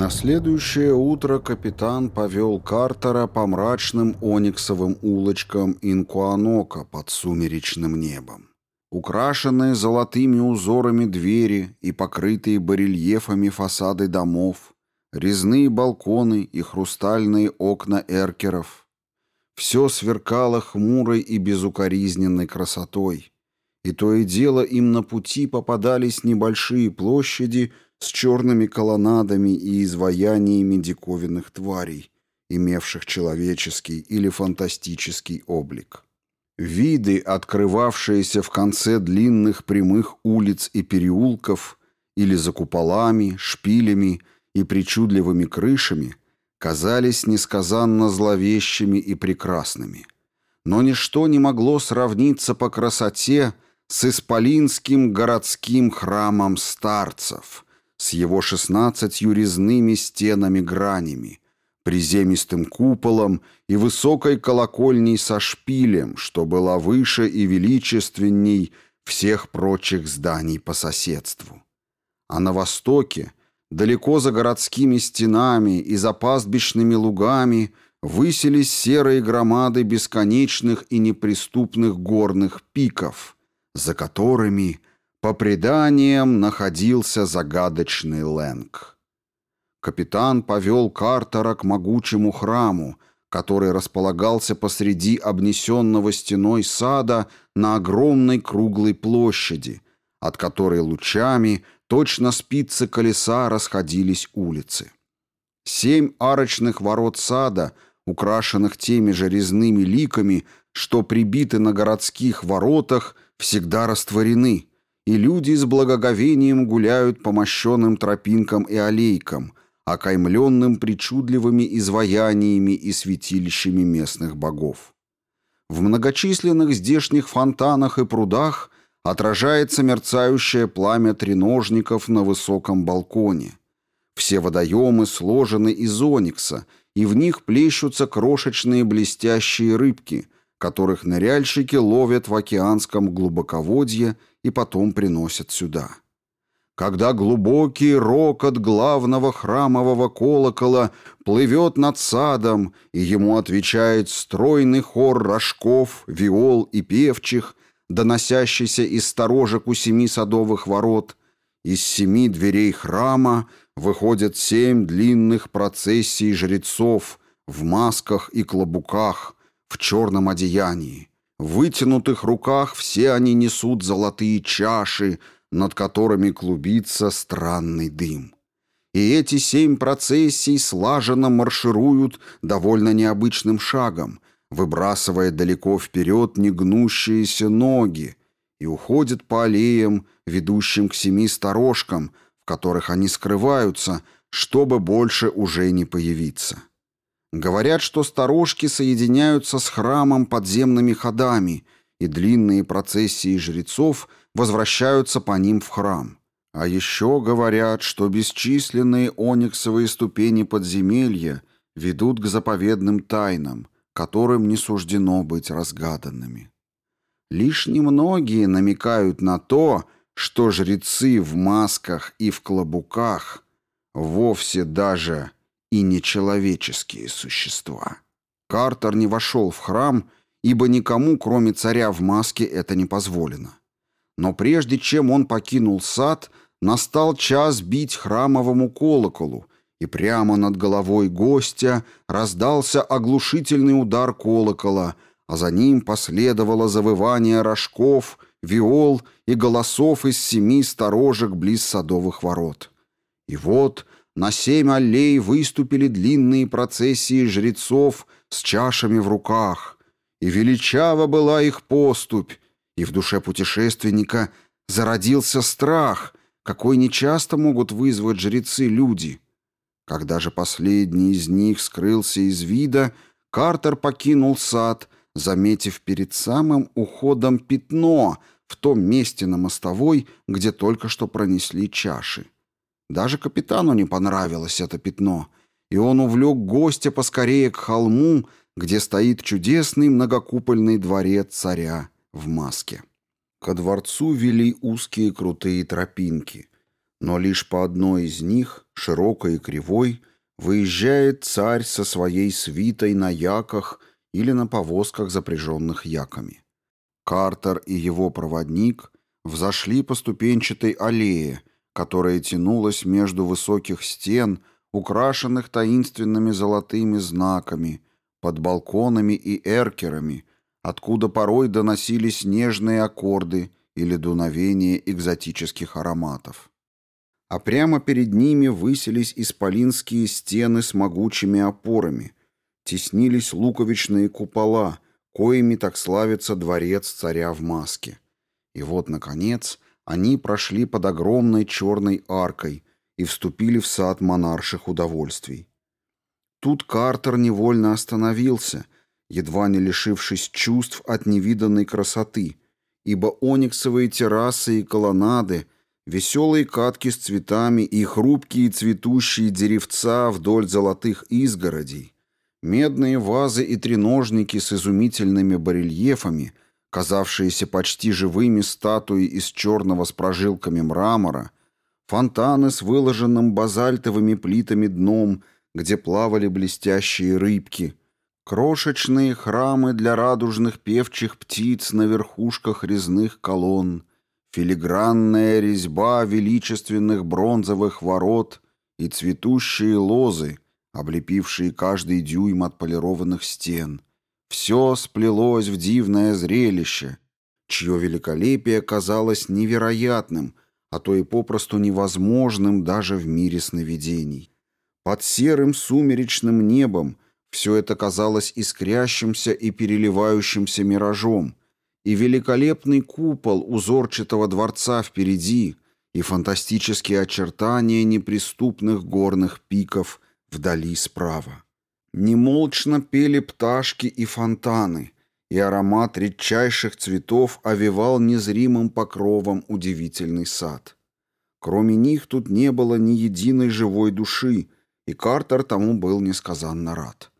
На следующее утро капитан повел Картера по мрачным ониксовым улочкам Инкуанока под сумеречным небом. Украшенные золотыми узорами двери и покрытые барельефами фасады домов, резные балконы и хрустальные окна эркеров. Все сверкало хмурой и безукоризненной красотой, и то и дело им на пути попадались небольшие площади – с черными колоннадами и изваяниями диковинных тварей, имевших человеческий или фантастический облик. Виды, открывавшиеся в конце длинных прямых улиц и переулков, или за куполами, шпилями и причудливыми крышами, казались несказанно зловещими и прекрасными. Но ничто не могло сравниться по красоте с исполинским городским храмом старцев – с его шестнадцатью резными стенами-гранями, приземистым куполом и высокой колокольней со шпилем, что была выше и величественней всех прочих зданий по соседству. А на востоке, далеко за городскими стенами и за пастбищными лугами, высились серые громады бесконечных и неприступных горных пиков, за которыми – по преданиям находился загадочный Лэнг. Капитан повел Картера к могучему храму, который располагался посреди обнесенного стеной сада на огромной круглой площади, от которой лучами, точно спицы колеса, расходились улицы. Семь арочных ворот сада, украшенных теми же резными ликами, что прибиты на городских воротах, всегда растворены – и люди с благоговением гуляют по мощенным тропинкам и аллейкам, окаймленным причудливыми изваяниями и святилищами местных богов. В многочисленных здешних фонтанах и прудах отражается мерцающее пламя треножников на высоком балконе. Все водоемы сложены из оникса, и в них плещутся крошечные блестящие рыбки, которых ныряльщики ловят в океанском глубоководье и потом приносят сюда. Когда глубокий рокот главного храмового колокола плывет над садом, и ему отвечает стройный хор рожков, виол и певчих, доносящийся из сторожек у семи садовых ворот, из семи дверей храма выходят семь длинных процессий жрецов в масках и клобуках, в черном одеянии, в вытянутых руках все они несут золотые чаши, над которыми клубится странный дым. И эти семь процессий слаженно маршируют довольно необычным шагом, выбрасывая далеко вперед негнущиеся ноги, и уходят по аллеям, ведущим к семи сторожкам, в которых они скрываются, чтобы больше уже не появиться. Говорят, что сторожки соединяются с храмом подземными ходами, и длинные процессии жрецов возвращаются по ним в храм. А еще говорят, что бесчисленные ониксовые ступени подземелья ведут к заповедным тайнам, которым не суждено быть разгаданными. Лишь немногие намекают на то, что жрецы в масках и в клобуках вовсе даже и нечеловеческие существа. Картер не вошел в храм, ибо никому, кроме царя в маске, это не позволено. Но прежде чем он покинул сад, настал час бить храмовому колоколу, и прямо над головой гостя раздался оглушительный удар колокола, а за ним последовало завывание рожков, виол и голосов из семи сторожек близ садовых ворот. И вот на семь аллей выступили длинные процессии жрецов с чашами в руках, и величава была их поступь, и в душе путешественника зародился страх, какой нечасто могут вызвать жрецы-люди. Когда же последний из них скрылся из вида, Картер покинул сад, заметив перед самым уходом пятно в том месте на мостовой, где только что пронесли чаши. Даже капитану не понравилось это пятно, и он увлек гостя поскорее к холму, где стоит чудесный многокупольный дворец царя в маске. Ко дворцу вели узкие крутые тропинки. Но лишь по одной из них, широкой и кривой, выезжает царь со своей свитой на яках или на повозках, запряженных яками. Картер и его проводник взошли по ступенчатой аллее, которая тянулась между высоких стен, украшенных таинственными золотыми знаками, под балконами и эркерами, откуда порой доносились нежные аккорды или дуновение экзотических ароматов. А прямо перед ними высились исполинские стены с могучими опорами, теснились луковичные купола, коими так славится дворец царя в маске. И вот, наконец, они прошли под огромной черной аркой и вступили в сад монарших удовольствий. Тут Картер невольно остановился, едва не лишившись чувств от невиданной красоты, ибо ониксовые террасы и колоннады, веселые катки с цветами и хрупкие цветущие деревца вдоль золотых изгородей, медные вазы и треножники с изумительными барельефами, казавшиеся почти живыми статуи из черного с прожилками мрамора, фонтаны с выложенным базальтовыми плитами дном, где плавали блестящие рыбки, крошечные храмы для радужных певчих птиц на верхушках резных колонн, филигранная резьба величественных бронзовых ворот и цветущие лозы, облепившие каждый дюйм отполированных стен. Все сплелось в дивное зрелище, чье великолепие казалось невероятным, а то и попросту невозможным даже в мире сновидений. Под серым сумеречным небом все это казалось искрящимся и переливающимся миражом, и великолепный купол узорчатого дворца впереди, и фантастические очертания неприступных горных пиков вдали справа. Немолчно пели пташки и фонтаны, и аромат редчайших цветов овевал незримым покровом удивительный сад. Кроме них тут не было ни единой живой души, и Картер тому был несказанно рад.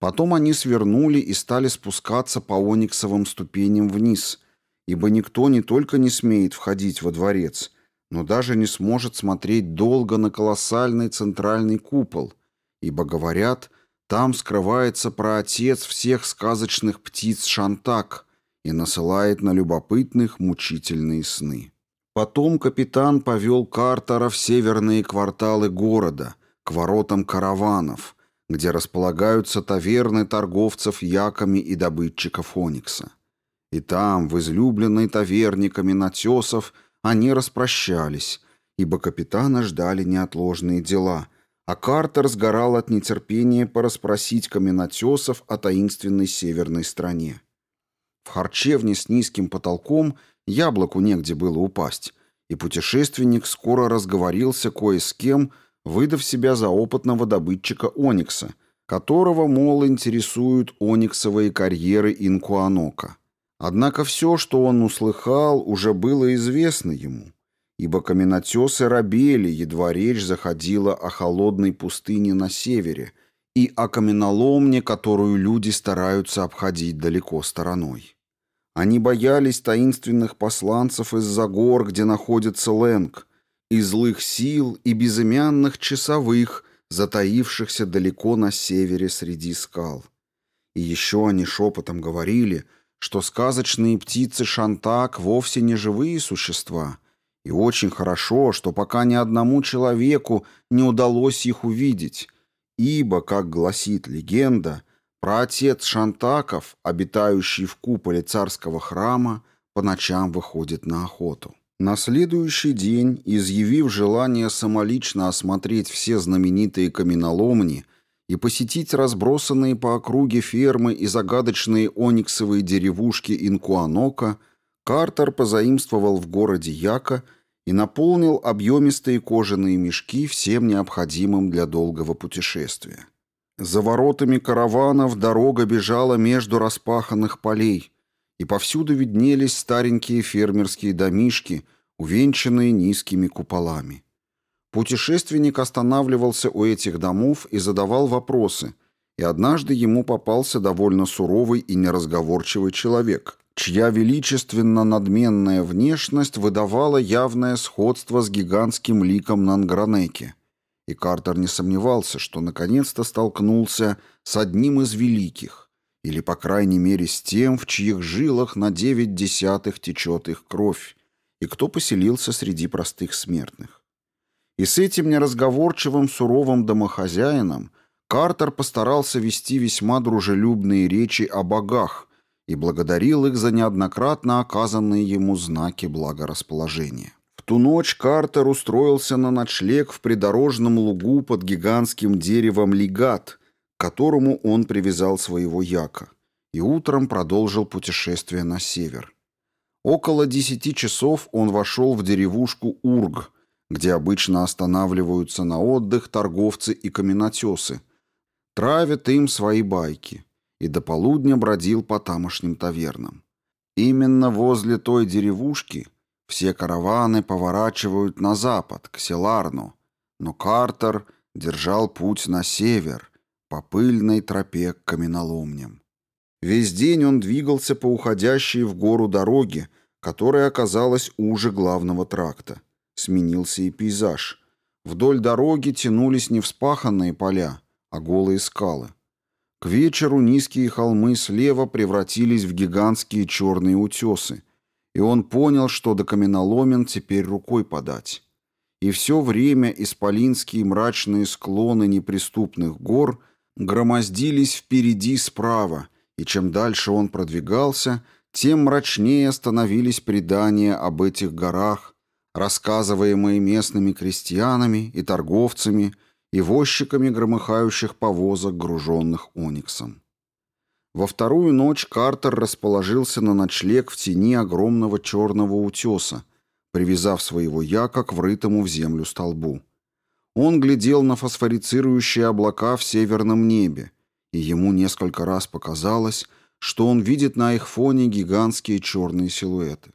Потом они свернули и стали спускаться по ониксовым ступеням вниз, ибо никто не только не смеет входить во дворец, но даже не сможет смотреть долго на колоссальный центральный купол, ибо, говорят, там скрывается праотец всех сказочных птиц Шантак и насылает на любопытных мучительные сны. Потом капитан повел Картера в северные кварталы города, к воротам караванов, где располагаются таверны торговцев яками и добытчиков Оникса. И там, в излюбленной таверне каменотесов, они распрощались, ибо капитана ждали неотложные дела — а Картер сгорал от нетерпения порасспросить каменотесов о таинственной северной стране. В харчевне с низким потолком яблоку негде было упасть, и путешественник скоро разговорился кое с кем, выдав себя за опытного добытчика Оникса, которого, мол, интересуют ониксовые карьеры Инкуанока. Однако все, что он услыхал, уже было известно ему — ибо каменотесы робели, едва речь заходила о холодной пустыне на севере и о каменоломне, которую люди стараются обходить далеко стороной. Они боялись таинственных посланцев из-за гор, где находится Лэнг, и злых сил, и безымянных часовых, затаившихся далеко на севере среди скал. И еще они шепотом говорили, что сказочные птицы Шантак вовсе не живые существа — и очень хорошо, что пока ни одному человеку не удалось их увидеть, ибо, как гласит легенда, праотец Шантаков, обитающий в куполе царского храма, по ночам выходит на охоту. На следующий день, изъявив желание самолично осмотреть все знаменитые каменоломни и посетить разбросанные по округе фермы и загадочные ониксовые деревушки Инкуанока, Картер позаимствовал в городе Яка – и наполнил объемистые кожаные мешки всем необходимым для долгого путешествия. За воротами караванов дорога бежала между распаханных полей, и повсюду виднелись старенькие фермерские домишки, увенчанные низкими куполами. Путешественник останавливался у этих домов и задавал вопросы, и однажды ему попался довольно суровый и неразговорчивый человек, чья величественно надменная внешность выдавала явное сходство с гигантским ликом Нангранеки. И Картер не сомневался, что наконец-то столкнулся с одним из великих, или, по крайней мере, с тем, в чьих жилах на девять десятых течет их кровь, и кто поселился среди простых смертных. И с этим неразговорчивым суровым домохозяином Картер постарался вести весьма дружелюбные речи о богах, и благодарил их за неоднократно оказанные ему знаки благорасположения. В ту ночь Картер устроился на ночлег в придорожном лугу под гигантским деревом лигат, к которому он привязал своего яка, и утром продолжил путешествие на север. Около десяти часов он вошел в деревушку Ург, где обычно останавливаются на отдых торговцы и каменотесы, травят им свои байки и до полудня бродил по тамошним тавернам. Именно возле той деревушки все караваны поворачивают на запад, к Селарну, но Картер держал путь на север, по пыльной тропе к каменоломням. Весь день он двигался по уходящей в гору дороге, которая оказалась уже главного тракта. Сменился и пейзаж. Вдоль дороги тянулись не вспаханные поля, а голые скалы. К вечеру низкие холмы слева превратились в гигантские черные утесы, и он понял, что до каменоломен теперь рукой подать. И все время исполинские мрачные склоны неприступных гор громоздились впереди справа, и чем дальше он продвигался, тем мрачнее становились предания об этих горах, рассказываемые местными крестьянами и торговцами – и возчиками громыхающих повозок, груженных ониксом. Во вторую ночь Картер расположился на ночлег в тени огромного черного утеса, привязав своего яка к врытому в землю столбу. Он глядел на фосфорицирующие облака в северном небе, и ему несколько раз показалось, что он видит на их фоне гигантские черные силуэты.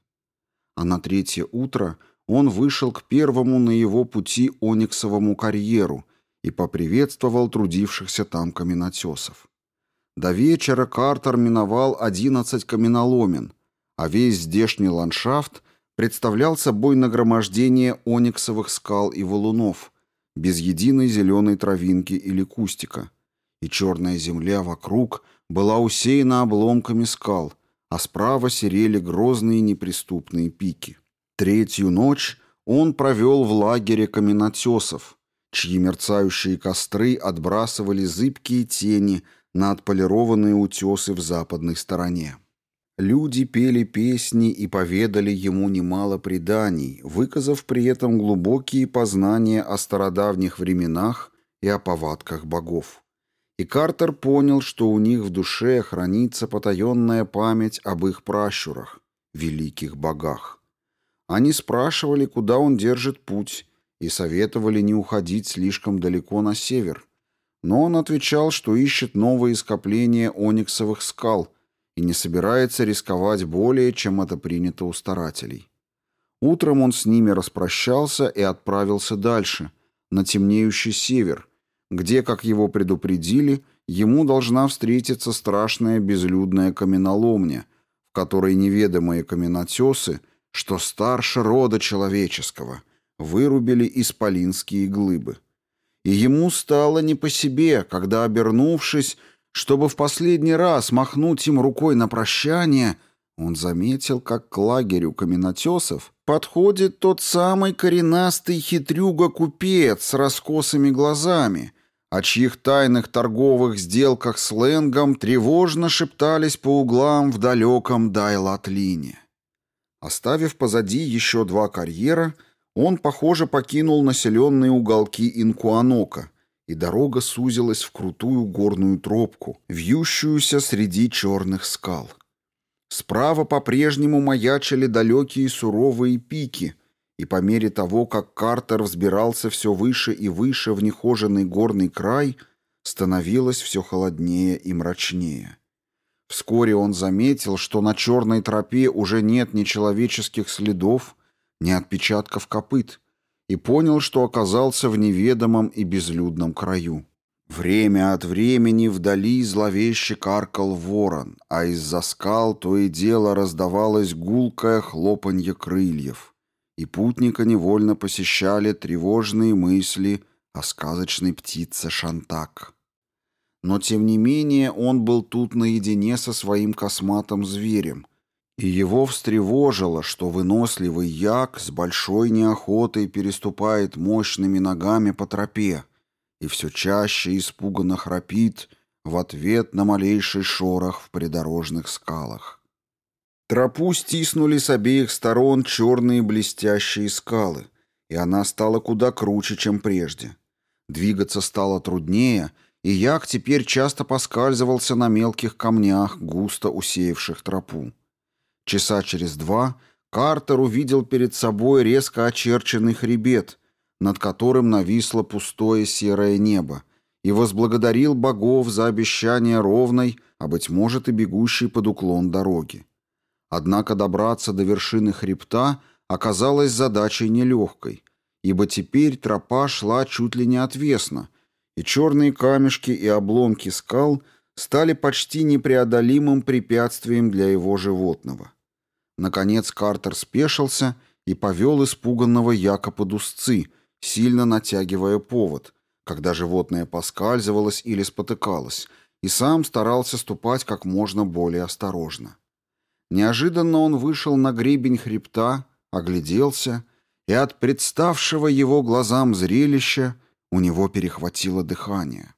А на третье утро он вышел к первому на его пути ониксовому карьеру и поприветствовал трудившихся там каменотесов. До вечера Картер миновал 11 каменоломен, а весь здешний ландшафт представлял собой нагромождение ониксовых скал и валунов, без единой зеленой травинки или кустика, и черная земля вокруг была усеяна обломками скал, а справа серели грозные неприступные пики. Третью ночь он провел в лагере каменотесов, чьи мерцающие костры отбрасывали зыбкие тени на отполированные утесы в западной стороне. Люди пели песни и поведали ему немало преданий, выказав при этом глубокие познания о стародавних временах и о повадках богов. И Картер понял, что у них в душе хранится потаенная память об их пращурах, великих богах. Они спрашивали, куда он держит путь, и советовали не уходить слишком далеко на север. Но он отвечал, что ищет новые скопления ониксовых скал и не собирается рисковать более, чем это принято у старателей. Утром он с ними распрощался и отправился дальше, на темнеющий север, где, как его предупредили, ему должна встретиться страшная безлюдная каменоломня, в которой неведомые каменотесы, что старше рода человеческого — вырубили исполинские глыбы. И ему стало не по себе, когда, обернувшись, чтобы в последний раз махнуть им рукой на прощание, он заметил, как к лагерю каменотесов подходит тот самый коренастый хитрюга-купец с раскосыми глазами, о чьих тайных торговых сделках сленгом тревожно шептались по углам в далеком Дайлатлине. Оставив позади еще два карьера, он, похоже, покинул населенные уголки Инкуанока, и дорога сузилась в крутую горную тропку, вьющуюся среди черных скал. Справа по-прежнему маячили далекие суровые пики, и по мере того, как Картер взбирался все выше и выше в нехоженный горный край, становилось все холоднее и мрачнее. Вскоре он заметил, что на черной тропе уже нет ни человеческих следов, ни отпечатков копыт, и понял, что оказался в неведомом и безлюдном краю. Время от времени вдали зловеще каркал ворон, а из-за скал то и дело раздавалось гулкое хлопанье крыльев, и путника невольно посещали тревожные мысли о сказочной птице Шантак. Но, тем не менее, он был тут наедине со своим косматым зверем, и его встревожило, что выносливый як с большой неохотой переступает мощными ногами по тропе, и все чаще испуганно храпит в ответ на малейший шорох в придорожных скалах. Тропу стиснули с обеих сторон черные блестящие скалы, и она стала куда круче, чем прежде. Двигаться стало труднее, и як теперь часто поскальзывался на мелких камнях, густо усеявших тропу. Часа через два Картер увидел перед собой резко очерченный хребет, над которым нависло пустое серое небо, и возблагодарил богов за обещание ровной, а, быть может, и бегущей под уклон дороги. Однако добраться до вершины хребта оказалось задачей нелегкой, ибо теперь тропа шла чуть ли не отвесно, и черные камешки и обломки скал стали почти непреодолимым препятствием для его животного. Наконец Картер спешился и повел испуганного Яка под узцы — сильно натягивая повод, когда животное поскальзывалось или спотыкалось, и сам старался ступать как можно более осторожно. Неожиданно он вышел на гребень хребта, огляделся, и от представшего его глазам зрелища у него перехватило дыхание.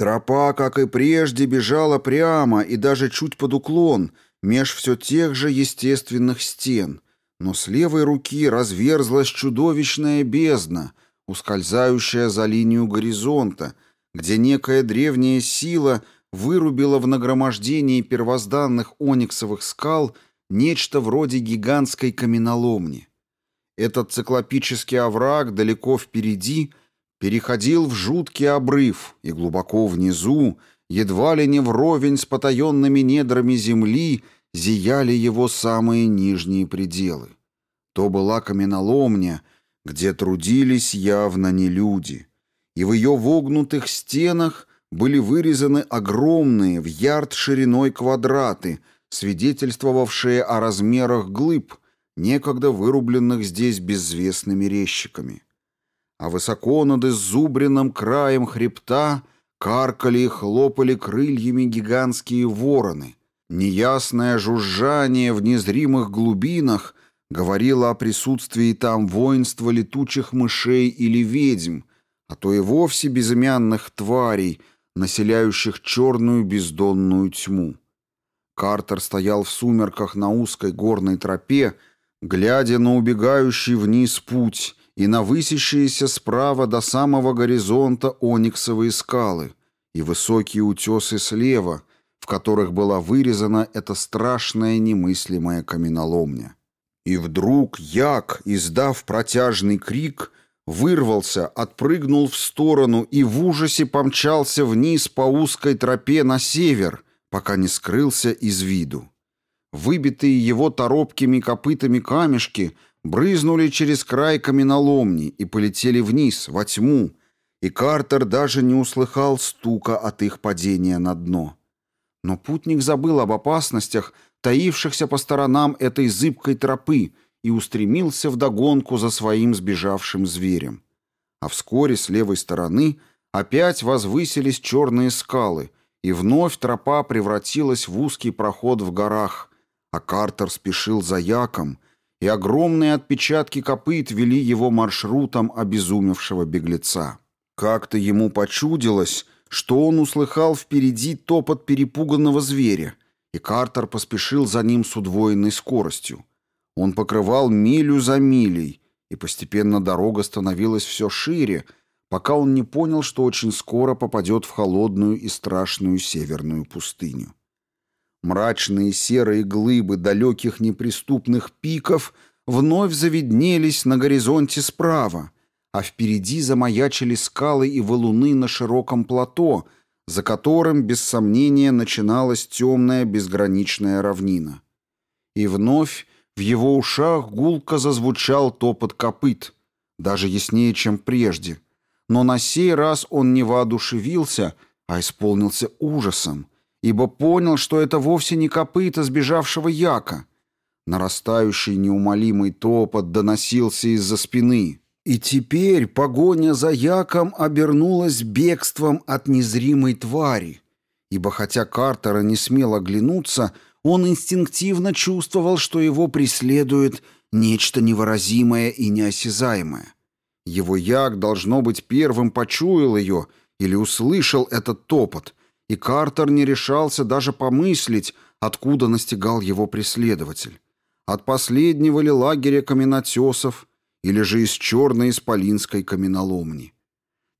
Тропа, как и прежде, бежала прямо и даже чуть под уклон, меж все тех же естественных стен, но с левой руки разверзлась чудовищная бездна — ускользающая за линию горизонта, где некая древняя сила вырубила в нагромождении первозданных ониксовых скал нечто вроде гигантской каменоломни. Этот циклопический овраг далеко впереди переходил в жуткий обрыв, и глубоко внизу, едва ли не вровень с потаенными недрами земли, зияли его самые нижние пределы. То была каменоломня — где трудились явно не люди, и в ее вогнутых стенах были вырезаны огромные в ярд шириной квадраты, свидетельствовавшие о размерах глыб, некогда вырубленных здесь безвестными резчиками. А высоко над иззубренным краем хребта каркали и хлопали крыльями гигантские вороны. Неясное жужжание в незримых глубинах говорила о присутствии там воинства летучих мышей или ведьм, а то и вовсе безымянных тварей, населяющих черную бездонную тьму. Картер стоял в сумерках на узкой горной тропе, глядя на убегающий вниз путь и на высящиеся справа до самого горизонта ониксовые скалы и высокие утесы слева, в которых была вырезана эта страшная немыслимая каменоломня. И вдруг Як, издав протяжный крик, вырвался, отпрыгнул в сторону и в ужасе помчался вниз по узкой тропе на север, пока не скрылся из виду. Выбитые его торопкими копытами камешки брызнули через край каменоломни и полетели вниз, во тьму, и Картер даже не услыхал стука от их падения на дно. Но путник забыл об опасностях, таившихся по сторонам этой зыбкой тропы, и устремился вдогонку за своим сбежавшим зверем. А вскоре с левой стороны опять возвысились черные скалы, и вновь тропа превратилась в узкий проход в горах, а Картер спешил за яком, и огромные отпечатки копыт вели его маршрутом обезумевшего беглеца. Как-то ему почудилось, что он услыхал впереди топот перепуганного зверя, и Картер поспешил за ним с удвоенной скоростью. Он покрывал милю за милей, и постепенно дорога становилась все шире, пока он не понял, что очень скоро попадет в холодную и страшную северную пустыню. Мрачные серые глыбы далеких неприступных пиков вновь завиднелись на горизонте справа, а впереди замаячили скалы и валуны на широком плато — за которым, без сомнения, начиналась темная безграничная равнина. И вновь в его ушах гулко зазвучал топот копыт, даже яснее, чем прежде. но на сей раз он не воодушевился, а исполнился ужасом, ибо понял, что это вовсе не копыта сбежавшего яка. Нарастающий неумолимый топот доносился из-за спины. И теперь погоня за яком обернулась бегством от незримой твари, ибо хотя Картера не смел оглянуться, он инстинктивно чувствовал, что его преследует нечто невыразимое и неосязаемое. Его як, должно быть, первым почуял ее или услышал этот топот, и Картер не решался даже помыслить, откуда настигал его преследователь. От последнего ли лагеря каменотесов, или же из черной исполинской каменоломни.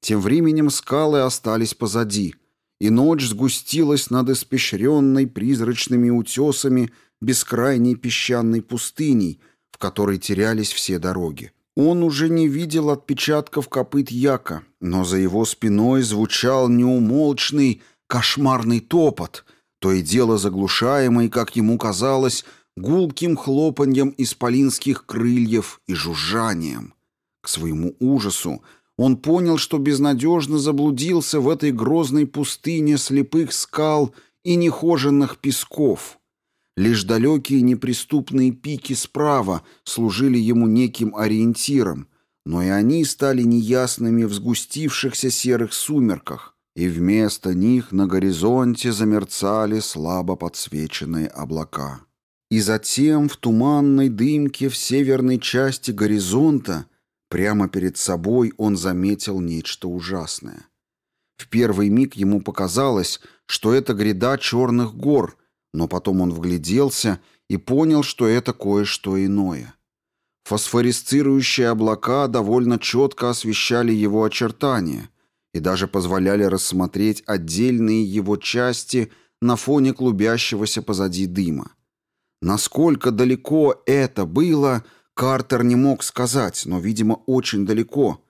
Тем временем скалы остались позади, и ночь сгустилась над испещренной призрачными утесами бескрайней песчаной пустыней, в которой терялись все дороги. Он уже не видел отпечатков копыт яка, но за его спиной звучал неумолчный кошмарный топот, то и дело заглушаемый, как ему казалось, гулким хлопаньем исполинских крыльев и жужжанием. К своему ужасу он понял, что безнадежно заблудился в этой грозной пустыне слепых скал и нехоженных песков — Лишь далекие неприступные пики справа служили ему неким ориентиром, но и они стали неясными в сгустившихся серых сумерках, и вместо них на горизонте замерцали слабо подсвеченные облака. И затем в туманной дымке в северной части горизонта прямо перед собой он заметил нечто ужасное. В первый миг ему показалось, что это гряда черных гор, но потом он вгляделся и понял, что это кое-что иное. Фосфорисцирующие облака довольно четко освещали его очертания и даже позволяли рассмотреть отдельные его части на фоне клубящегося позади дыма. Насколько далеко это было, Картер не мог сказать, но, видимо, очень далеко.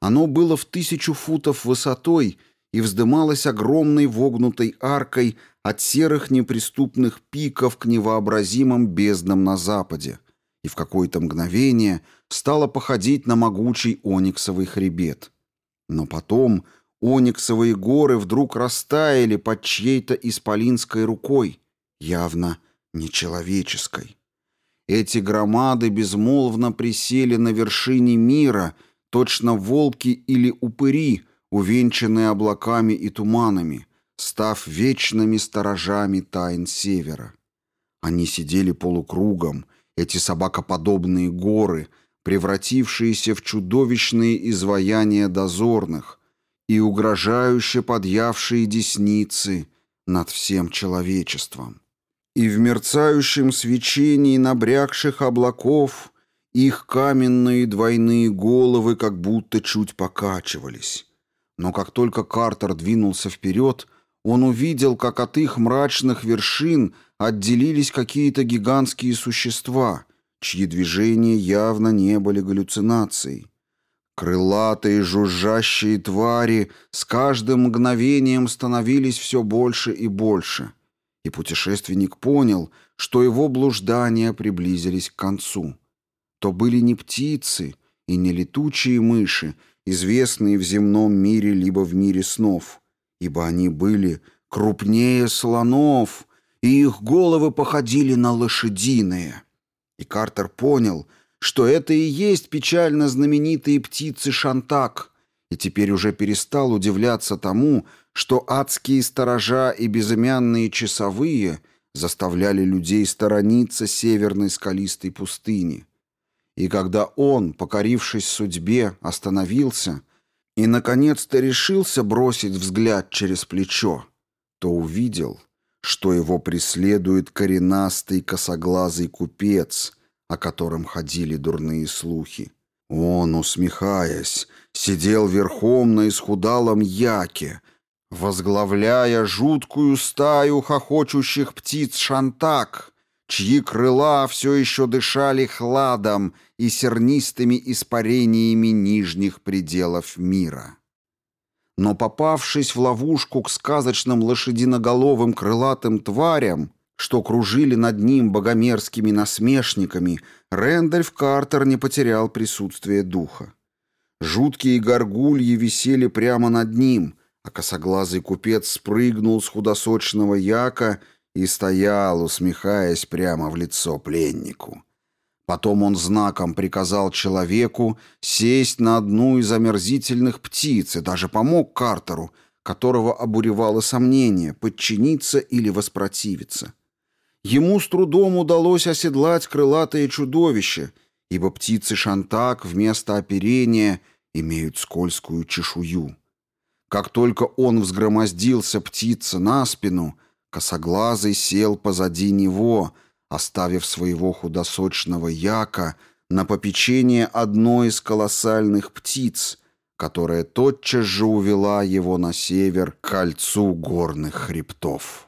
Оно было в тысячу футов высотой и вздымалось огромной вогнутой аркой от серых неприступных пиков к невообразимым безднам на западе, и в какое-то мгновение стало походить на могучий ониксовый хребет. Но потом ониксовые горы вдруг растаяли под чьей-то исполинской рукой, явно нечеловеческой. Эти громады безмолвно присели на вершине мира, точно волки или упыри, увенчанные облаками и туманами, став вечными сторожами тайн Севера. Они сидели полукругом, эти собакоподобные горы, превратившиеся в чудовищные изваяния дозорных и угрожающе подъявшие десницы над всем человечеством. И в мерцающем свечении набрякших облаков их каменные двойные головы как будто чуть покачивались. Но как только Картер двинулся вперед, он увидел, как от их мрачных вершин отделились какие-то гигантские существа, чьи движения явно не были галлюцинацией. Крылатые жужжащие твари с каждым мгновением становились все больше и больше, и путешественник понял, что его блуждания приблизились к концу. То были не птицы и не летучие мыши, известные в земном мире либо в мире снов — ибо они были крупнее слонов, и их головы походили на лошадиные. И Картер понял, что это и есть печально знаменитые птицы Шантак, и теперь уже перестал удивляться тому, что адские сторожа и безымянные часовые заставляли людей сторониться северной скалистой пустыни. И когда он, покорившись судьбе, остановился, и, наконец-то, решился бросить взгляд через плечо, то увидел, что его преследует коренастый косоглазый купец, о котором ходили дурные слухи. Он, усмехаясь, сидел верхом на исхудалом яке, возглавляя жуткую стаю хохочущих птиц шантак, чьи крыла все еще дышали хладом и сернистыми испарениями нижних пределов мира. Но попавшись в ловушку к сказочным лошадиноголовым крылатым тварям, что кружили над ним богомерзкими насмешниками, Рэндольф Картер не потерял присутствие духа. Жуткие горгульи висели прямо над ним, а косоглазый купец спрыгнул с худосочного яка и стоял, усмехаясь прямо в лицо пленнику. Потом он знаком приказал человеку сесть на одну из омерзительных птиц и даже помог Картеру, которого обуревало сомнение, подчиниться или воспротивиться. Ему с трудом удалось оседлать крылатое чудовище, ибо птицы шантак вместо оперения имеют скользкую чешую. Как только он взгромоздился птица на спину, косоглазый сел позади него, оставив своего худосочного яка на попечение одной из колоссальных птиц, которая тотчас же увела его на север к кольцу горных хребтов.